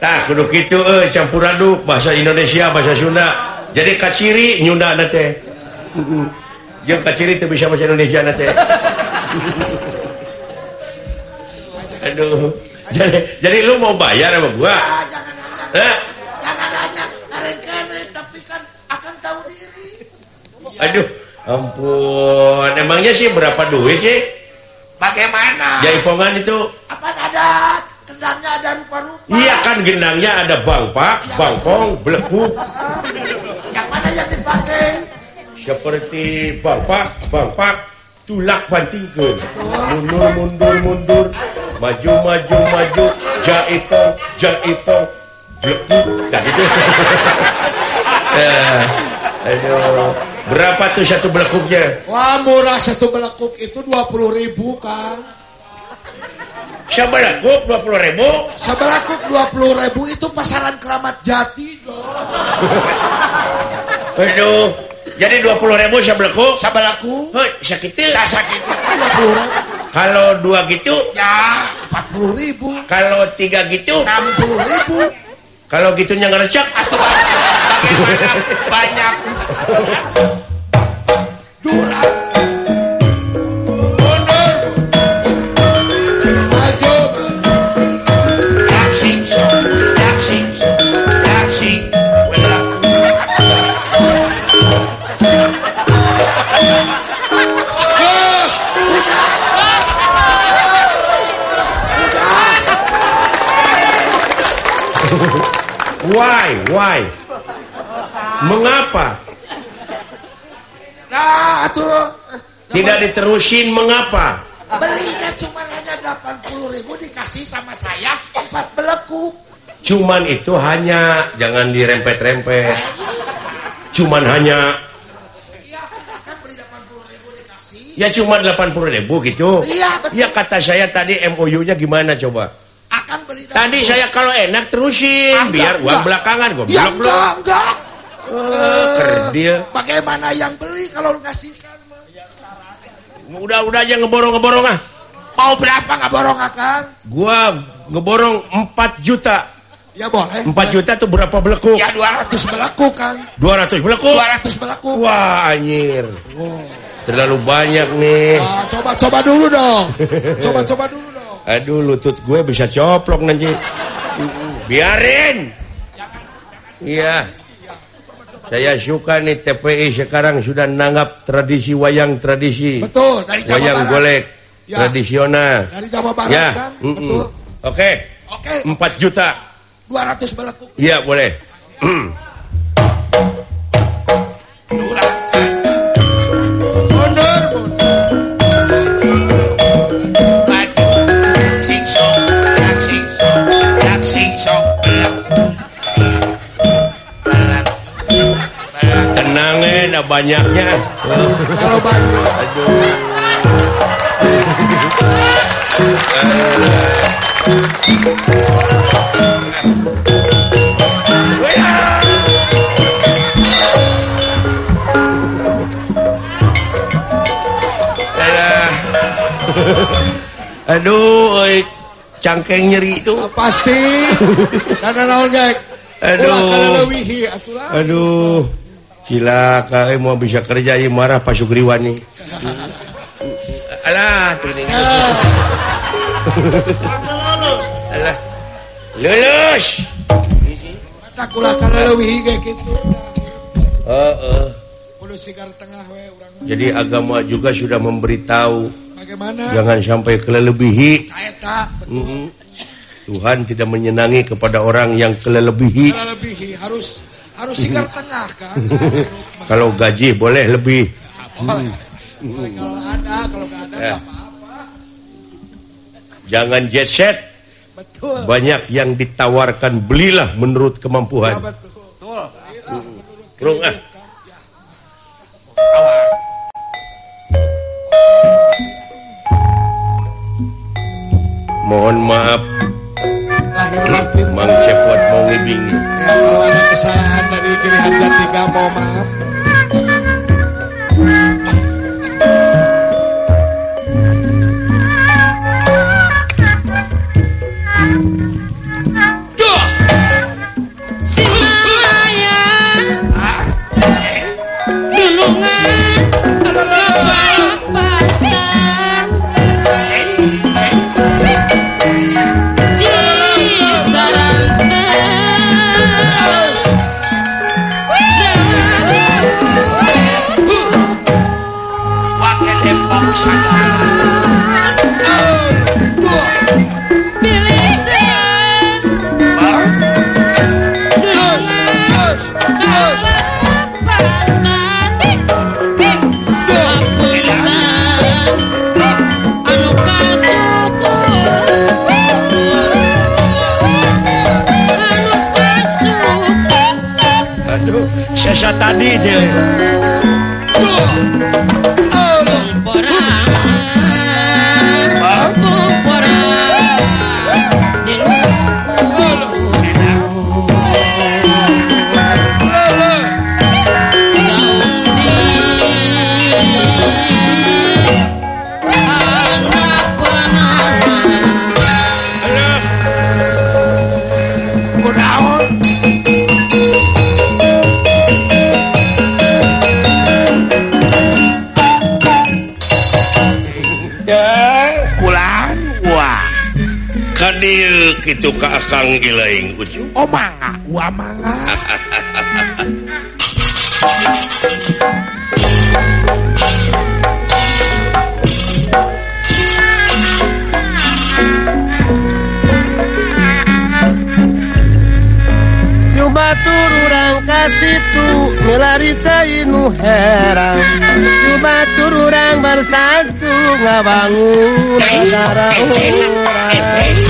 tak kudu gitu eh, campur aduk bahasa Indonesia bahasa Sunda. Jadi kaciri nyunda nate yang kaciri itu bisa bahasa Indonesia nate aduh. Jadi jadi lu mau bayar sama gua? Eh? aduh ampun. Emangnya sih berapa duit sih? Bagaimana? Jaipongan itu. Apa adat Kendangnya ada rupa-rupa. iya kan gendangnya ada bangpak bangpong belekuk Yang mana yang dipakai? seperti bangpak bangpak tulak bantingkeun. Mundur mundur mundur. Maju maju maju. Jaipong jaipong blekuk tak gitu. Eh, aduh. Berapa tuh satu belekuknya Wah murah satu belekuk itu 20 ribu kan. Dua puluh ribu Sebelekuk 20 ribu itu pasaran keramat jati dong. aduh jadi dua puluh ribu sebelekuk Sebelekuk. Hei, sakit Tak sakit 20 ribu. kalau dua gitu Ya 40 ribu. kalau tiga gitu 60 ribu. kalau gitunya ngerecek Atau bagaimana banyak. why why mengapa Nah, tuh. tidak diterusin mengapa Belinya cuma hanya 80 ribu dikasih sama saya empat belekuk. cuman itu hanya jangan dirempet-rempet cuman hanya Iya, kan beli 80 ribu dikasih. ya cuma 80 ribu gitu Iya, betul. ya kata saya tadi MOU-nya gimana coba Akan beli tadi saya kalau enak terusin Enggak, biar uang enggak. belakangan gue Ya enggak, enggak. Eh, kerdil Bagaimana yang beli kalau lu kasihkan? mah? udah udah aja ngeborong ngeborong ah Mau berapa nggak borong akan? gua ngeborong 4 juta Ya boleh. 4 juta tuh berapa belekuk Ya 200 belekuk kan. 200 belekuk 200 belekuk. wah anjir terlalu banyak nih Ah, coba coba dulu dong. Coba coba dulu dong. Aduh lutut gue bisa coplok nanti. Biarin. Iya. Saya suka nih TPI sekarang sudah nanggap tradisi wayang tradisi. Betul, dari Jawa Wayang Barat. golek ya. tradisional. Dari Jawa Barat ya. kan? Mm -mm. Betul. Oke. Okay. Oke. Okay. 4 juta. 200 belakuk. Iya, boleh. banyaknya kalau banyak Aduh, oi, cangkeng nyeri itu. Ah, pasti. Karena naon, Gek? Aduh. Ulah kana leuwihi atuh. Aduh. Cilaka, eh, mau bisa kerja ini marah Pak Sugriwani. Alah, tuh ini. Alah, lulus. Tak ulah kana leuwihi gek kitu. Oh, oh. Kudu sigar tengah we urang. mah. Jadi agama juga sudah memberitahu Bagaimana? jangan sampai kelelebihi. Kaeta. Mhm. Tuhan tidak menyenangi kepada orang yang kelelebihi. Kana leuwihi harus harus sigar tengah kan. Kalau gaji boleh lebih. Boleh. Boleh kalau ada, kalau nggak ada nggak apa-apa. Jangan jet set. Betul. Banyak yang ditawarkan belilah menurut Ya kemampuan. betul. Inilah menurut kredit, ah. kan. Ya. Mohon maaf. Mang Cepot mau ngibing. Ya, kalau ada kesalahan dari kiri harga tiga mau maaf. Aduh sesa tadi je gitu Ka Kang Gilaing Oh manga gua manga nyoba tururang kasih tuh melarita inu herang. Nyoba tururang bersatu ngabangun negara orang. warmu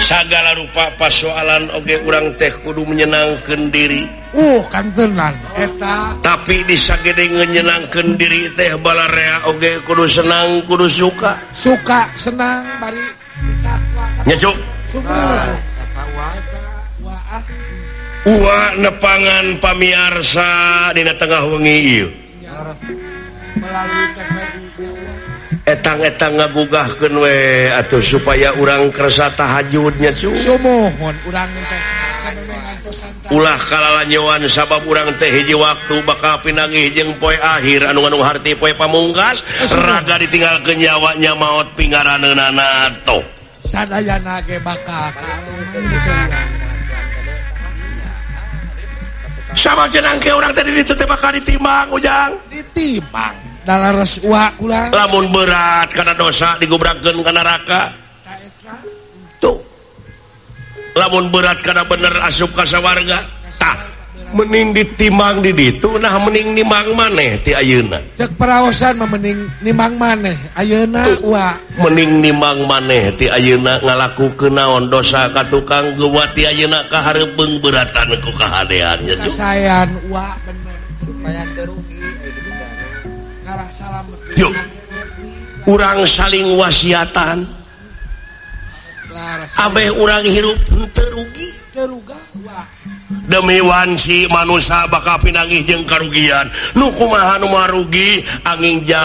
segala rupa pasoalan Oke urang teh kudu menyenangkan diri. Uh kantenan tapi disagede menyenangkan diri teh balarea Oke kudu senang kudu suka. Suka senang bari. Nyecuk Uwa nepangan pamiarsa Dina tengah wengi melalui etang-etang ngabugahken we atau supaya urang kersata hajudnya cumohon ulah kalalanyoan sabab urang teh hiji waktu bakal pinangi jeung poe akhir. Anu anu harti poe pamungkas eh, raga ditinggal kenyawanya maut pinggaran nanato sadayana ge bakal sama jenang ke orang tadi ditu teh bakal ditimbang ujang. Ditimbang. lamun berat karena dosa digobraken karena neraka. Tuh. Lamun berat karena bener asup kasa warga tak ah, mening ditimang di ditu nah mening nimang maneh ti ayeuna. Cek perawasan mah mening nimang maneh. Ayeuna wa. Mening nimang maneh ti ayeuna ngalakukeun naon dosa ka tukang geuwa ti ayeuna kahareupeng beratan ku kahadean nya sayan wa bener supaya teu yuk. Urang saling wasiatan. Abeh urang hirup terugi. Demi Wansi manusia bakal pinangih jeung karugian. Nukumahan marugi angin jauh.